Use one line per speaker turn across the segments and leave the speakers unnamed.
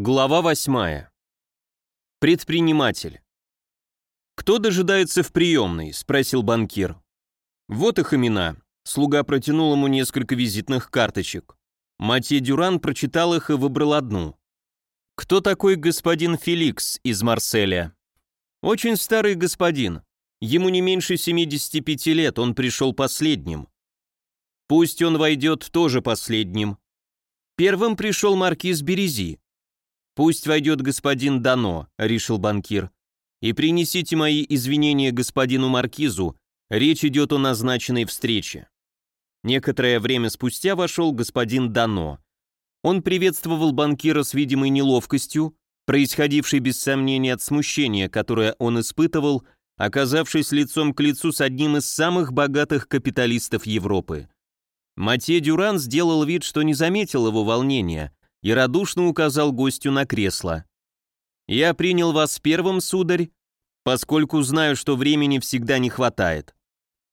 Глава 8. Предприниматель. «Кто дожидается в приемной?» – спросил банкир. «Вот их имена». Слуга протянул ему несколько визитных карточек. Матье Дюран прочитал их и выбрал одну. «Кто такой господин Феликс из Марселя?» «Очень старый господин. Ему не меньше 75 лет, он пришел последним». «Пусть он войдет тоже последним». Первым пришел маркиз Берези. «Пусть войдет господин Дано», — решил банкир. «И принесите мои извинения господину Маркизу, речь идет о назначенной встрече». Некоторое время спустя вошел господин Дано. Он приветствовал банкира с видимой неловкостью, происходившей без сомнения от смущения, которое он испытывал, оказавшись лицом к лицу с одним из самых богатых капиталистов Европы. Матье Дюран сделал вид, что не заметил его волнения, и радушно указал гостю на кресло. «Я принял вас первым, сударь, поскольку знаю, что времени всегда не хватает.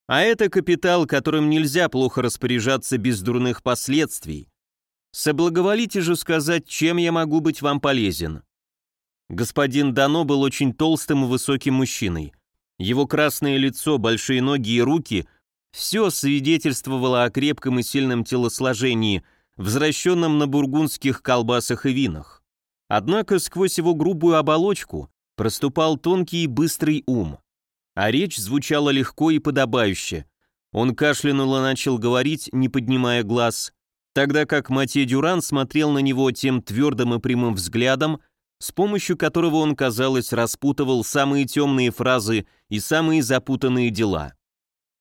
А это капитал, которым нельзя плохо распоряжаться без дурных последствий. Соблаговолите же сказать, чем я могу быть вам полезен». Господин Дано был очень толстым и высоким мужчиной. Его красное лицо, большие ноги и руки – все свидетельствовало о крепком и сильном телосложении – взращенном на бургундских колбасах и винах. Однако сквозь его грубую оболочку проступал тонкий и быстрый ум, а речь звучала легко и подобающе. Он кашлянул и начал говорить, не поднимая глаз, тогда как Матье Дюран смотрел на него тем твердым и прямым взглядом, с помощью которого он, казалось, распутывал самые темные фразы и самые запутанные дела.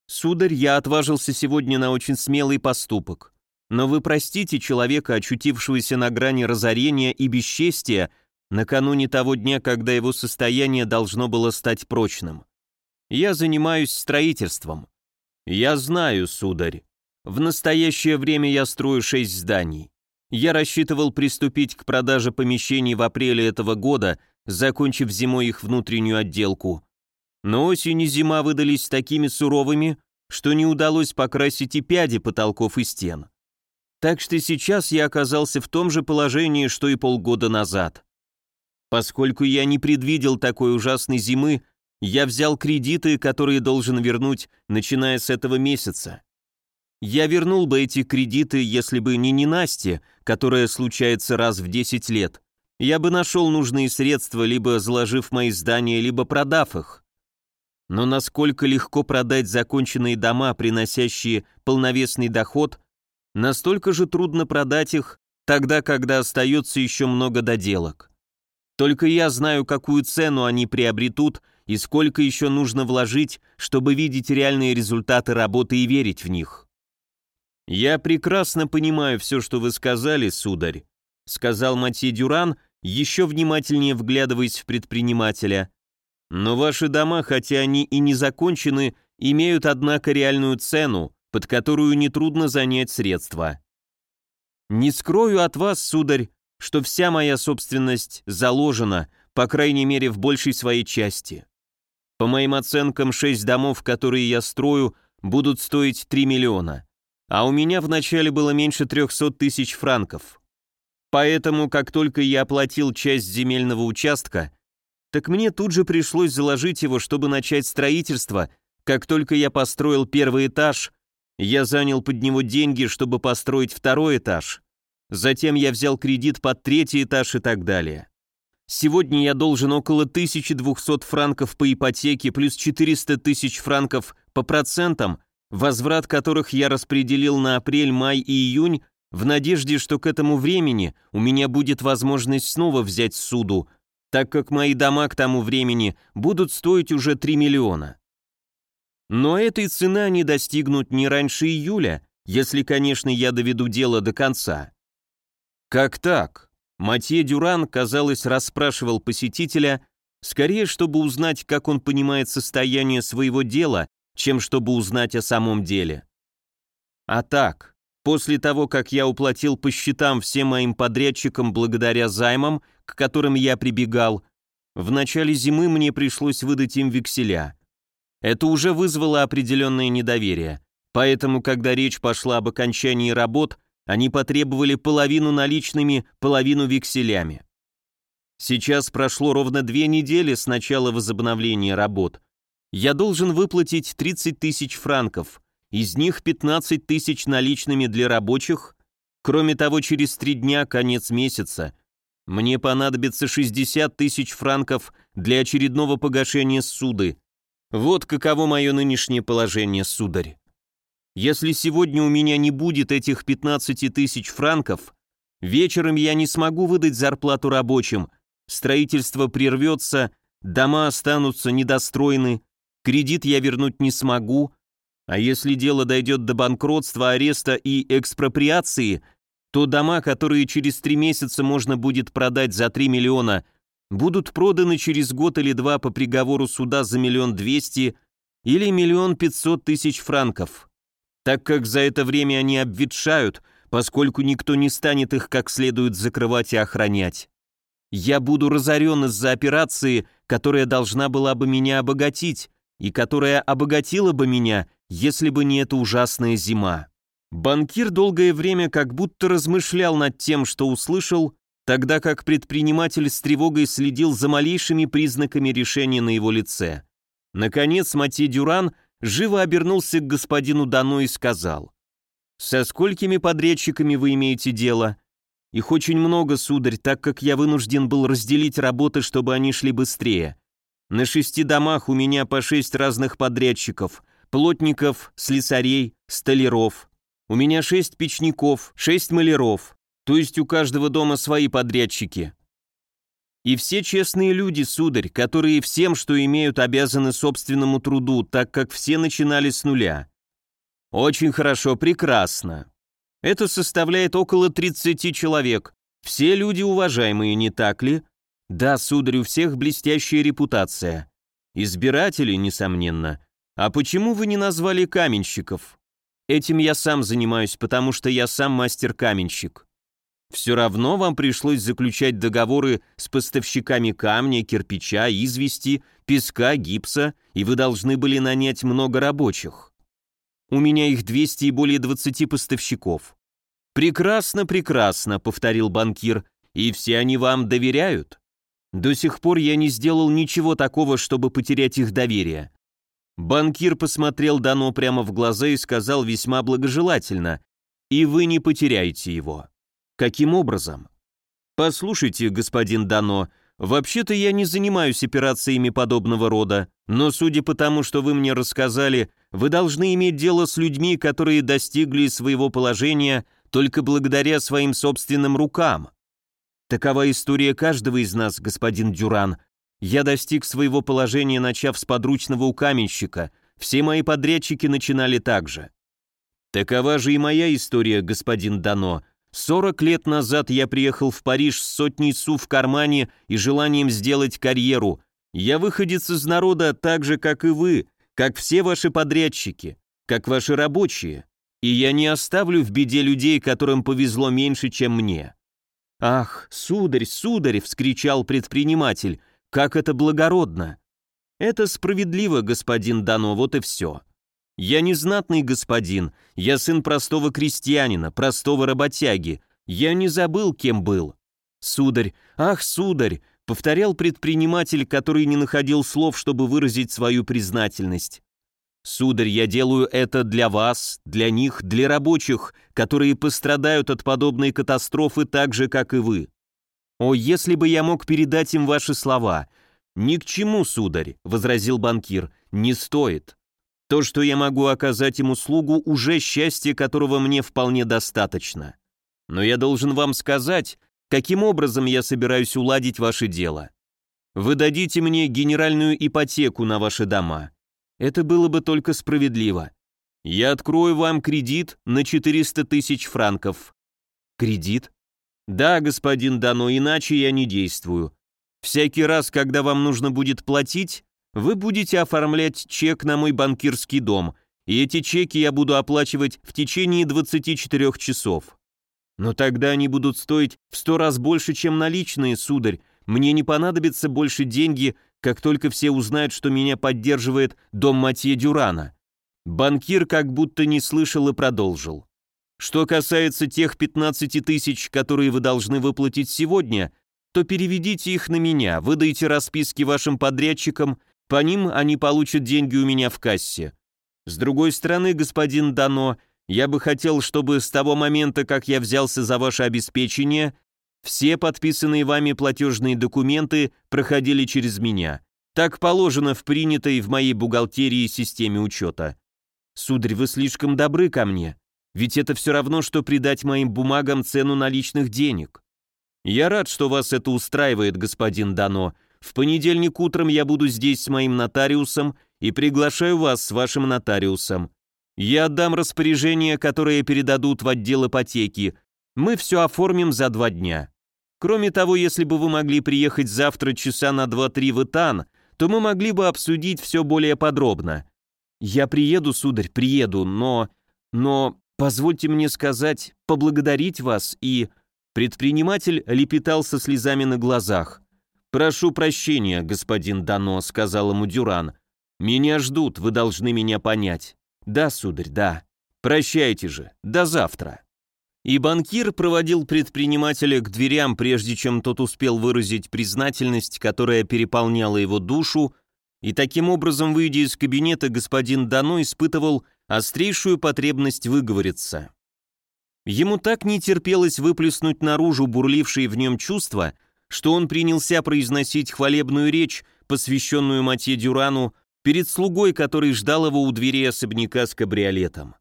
«Сударь, я отважился сегодня на очень смелый поступок. Но вы простите человека, очутившегося на грани разорения и бесчестия, накануне того дня, когда его состояние должно было стать прочным. Я занимаюсь строительством. Я знаю, сударь. В настоящее время я строю шесть зданий. Я рассчитывал приступить к продаже помещений в апреле этого года, закончив зимой их внутреннюю отделку. Но осень и зима выдались такими суровыми, что не удалось покрасить и пяди потолков и стен. Так что сейчас я оказался в том же положении, что и полгода назад. Поскольку я не предвидел такой ужасной зимы, я взял кредиты, которые должен вернуть, начиная с этого месяца. Я вернул бы эти кредиты, если бы не ненастье, которое случается раз в 10 лет. Я бы нашел нужные средства, либо заложив мои здания, либо продав их. Но насколько легко продать законченные дома, приносящие полновесный доход, настолько же трудно продать их, тогда, когда остается еще много доделок. Только я знаю, какую цену они приобретут и сколько еще нужно вложить, чтобы видеть реальные результаты работы и верить в них. «Я прекрасно понимаю все, что вы сказали, сударь», сказал Матье Дюран, еще внимательнее вглядываясь в предпринимателя. «Но ваши дома, хотя они и не закончены, имеют, однако, реальную цену, под которую нетрудно занять средства. Не скрою от вас, сударь, что вся моя собственность заложена, по крайней мере, в большей своей части. По моим оценкам, шесть домов, которые я строю, будут стоить 3 миллиона, а у меня вначале было меньше 300 тысяч франков. Поэтому, как только я оплатил часть земельного участка, так мне тут же пришлось заложить его, чтобы начать строительство, как только я построил первый этаж я занял под него деньги, чтобы построить второй этаж. Затем я взял кредит под третий этаж и так далее. Сегодня я должен около 1200 франков по ипотеке плюс 400 тысяч франков по процентам, возврат которых я распределил на апрель, май и июнь в надежде, что к этому времени у меня будет возможность снова взять суду, так как мои дома к тому времени будут стоить уже 3 миллиона. Но этой цены они достигнут не раньше июля, если, конечно, я доведу дело до конца. Как так? Матье Дюран, казалось, расспрашивал посетителя, скорее, чтобы узнать, как он понимает состояние своего дела, чем чтобы узнать о самом деле. А так, после того, как я уплатил по счетам всем моим подрядчикам благодаря займам, к которым я прибегал, в начале зимы мне пришлось выдать им векселя – это уже вызвало определенное недоверие, поэтому, когда речь пошла об окончании работ, они потребовали половину наличными, половину векселями. Сейчас прошло ровно две недели с начала возобновления работ. Я должен выплатить 30 тысяч франков, из них 15 тысяч наличными для рабочих. Кроме того, через три дня конец месяца. Мне понадобится 60 тысяч франков для очередного погашения суды. Вот каково мое нынешнее положение, сударь. Если сегодня у меня не будет этих 15 тысяч франков, вечером я не смогу выдать зарплату рабочим, строительство прервется, дома останутся недостроены, кредит я вернуть не смогу, а если дело дойдет до банкротства, ареста и экспроприации, то дома, которые через три месяца можно будет продать за 3 миллиона, будут проданы через год или два по приговору суда за миллион двести или миллион пятьсот тысяч франков так как за это время они обветшают, поскольку никто не станет их как следует закрывать и охранять. Я буду разорен из-за операции, которая должна была бы меня обогатить, и которая обогатила бы меня, если бы не эта ужасная зима. Банкир долгое время как будто размышлял над тем, что услышал, тогда как предприниматель с тревогой следил за малейшими признаками решения на его лице. Наконец, Мати Дюран живо обернулся к господину Дано и сказал, «Со сколькими подрядчиками вы имеете дело?» «Их очень много, сударь, так как я вынужден был разделить работы, чтобы они шли быстрее. На шести домах у меня по шесть разных подрядчиков, плотников, слесарей, столяров. У меня шесть печников, шесть маляров, то есть у каждого дома свои подрядчики. И все честные люди, сударь, которые всем, что имеют, обязаны собственному труду, так как все начинали с нуля. Очень хорошо, прекрасно. Это составляет около 30 человек. Все люди уважаемые, не так ли? Да, сударь, у всех блестящая репутация. Избиратели, несомненно. А почему вы не назвали каменщиков? Этим я сам занимаюсь, потому что я сам мастер-каменщик. Все равно вам пришлось заключать договоры с поставщиками камня, кирпича, извести, песка, гипса, и вы должны были нанять много рабочих. У меня их 200 и более 20 поставщиков. Прекрасно, прекрасно, повторил банкир, и все они вам доверяют? До сих пор я не сделал ничего такого, чтобы потерять их доверие. Банкир посмотрел Дано прямо в глаза и сказал весьма благожелательно, и вы не потеряете его. Каким образом? Послушайте, господин Дано, вообще-то я не занимаюсь операциями подобного рода, но судя по тому, что вы мне рассказали, вы должны иметь дело с людьми, которые достигли своего положения только благодаря своим собственным рукам. Такова история каждого из нас, господин Дюран. Я достиг своего положения, начав с подручного у каменщика. Все мои подрядчики начинали так же. Такова же и моя история, господин Дано. 40 лет назад я приехал в Париж с сотней су в кармане и желанием сделать карьеру. Я выходец из народа так же, как и вы, как все ваши подрядчики, как ваши рабочие. И я не оставлю в беде людей, которым повезло меньше, чем мне». «Ах, сударь, сударь!» — вскричал предприниматель. «Как это благородно!» «Это справедливо, господин Дано, вот и все. Я не знатный господин, я сын простого крестьянина, простого работяги. Я не забыл, кем был. Сударь, ах, сударь, повторял предприниматель, который не находил слов, чтобы выразить свою признательность. Сударь, я делаю это для вас, для них, для рабочих, которые пострадают от подобной катастрофы так же, как и вы. О, если бы я мог передать им ваши слова. Ни к чему, сударь, возразил банкир, не стоит. То, что я могу оказать им услугу, уже счастье, которого мне вполне достаточно. Но я должен вам сказать, каким образом я собираюсь уладить ваше дело. Вы дадите мне генеральную ипотеку на ваши дома. Это было бы только справедливо. Я открою вам кредит на 400 тысяч франков. Кредит? Да, господин Дано, иначе я не действую. Всякий раз, когда вам нужно будет платить, вы будете оформлять чек на мой банкирский дом, и эти чеки я буду оплачивать в течение 24 часов. Но тогда они будут стоить в сто раз больше, чем наличные, сударь. Мне не понадобятся больше деньги, как только все узнают, что меня поддерживает дом Матье Дюрана. Банкир как будто не слышал и продолжил. Что касается тех 15 тысяч, которые вы должны выплатить сегодня, то переведите их на меня, выдайте расписки вашим подрядчикам, по ним они получат деньги у меня в кассе. С другой стороны, господин Дано, я бы хотел, чтобы с того момента, как я взялся за ваше обеспечение, все подписанные вами платежные документы проходили через меня. Так положено в принятой в моей бухгалтерии системе учета. Сударь, вы слишком добры ко мне, ведь это все равно, что придать моим бумагам цену наличных денег. Я рад, что вас это устраивает, господин Дано. В понедельник утром я буду здесь с моим нотариусом и приглашаю вас с вашим нотариусом. Я отдам распоряжение, которое передадут в отдел ипотеки. Мы все оформим за два дня. Кроме того, если бы вы могли приехать завтра часа на 2-3 в Итан, то мы могли бы обсудить все более подробно. Я приеду, сударь, приеду, но... Но позвольте мне сказать, поблагодарить вас и... Предприниматель лепетал со слезами на глазах. «Прошу прощения, господин Дано», — сказал ему Дюран. «Меня ждут, вы должны меня понять». «Да, сударь, да. Прощайте же. До завтра». И банкир проводил предпринимателя к дверям, прежде чем тот успел выразить признательность, которая переполняла его душу, и таким образом, выйдя из кабинета, господин Дано испытывал острейшую потребность выговориться. Ему так не терпелось выплеснуть наружу бурлившие в нем чувства, что он принялся произносить хвалебную речь, посвященную Матье Дюрану, перед слугой, который ждал его у двери особняка с кабриолетом.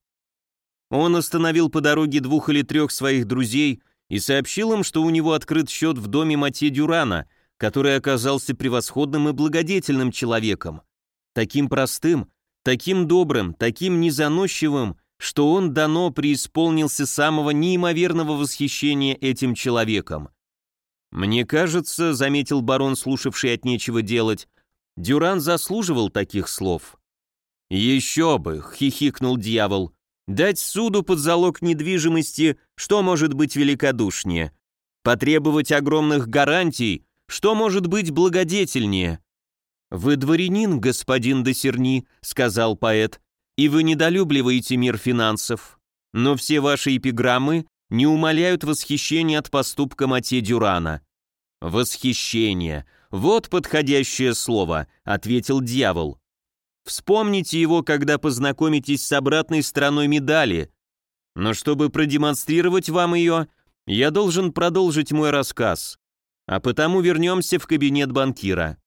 Он остановил по дороге двух или трех своих друзей и сообщил им, что у него открыт счет в доме Матье Дюрана, который оказался превосходным и благодетельным человеком. Таким простым, таким добрым, таким незаносчивым, что он дано преисполнился самого неимоверного восхищения этим человеком. «Мне кажется», — заметил барон, слушавший от нечего делать, «Дюран заслуживал таких слов». «Еще бы», — хихикнул дьявол, Дать суду под залог недвижимости, что может быть великодушнее? Потребовать огромных гарантий, что может быть благодетельнее? «Вы дворянин, господин Досерни», — сказал поэт, «и вы недолюбливаете мир финансов, но все ваши эпиграммы не умаляют восхищения от поступка Матье Дюрана». «Восхищение. Вот подходящее слово», — ответил дьявол. Вспомните его, когда познакомитесь с обратной стороной медали. Но чтобы продемонстрировать вам ее, я должен продолжить мой рассказ. А потому вернемся в кабинет банкира.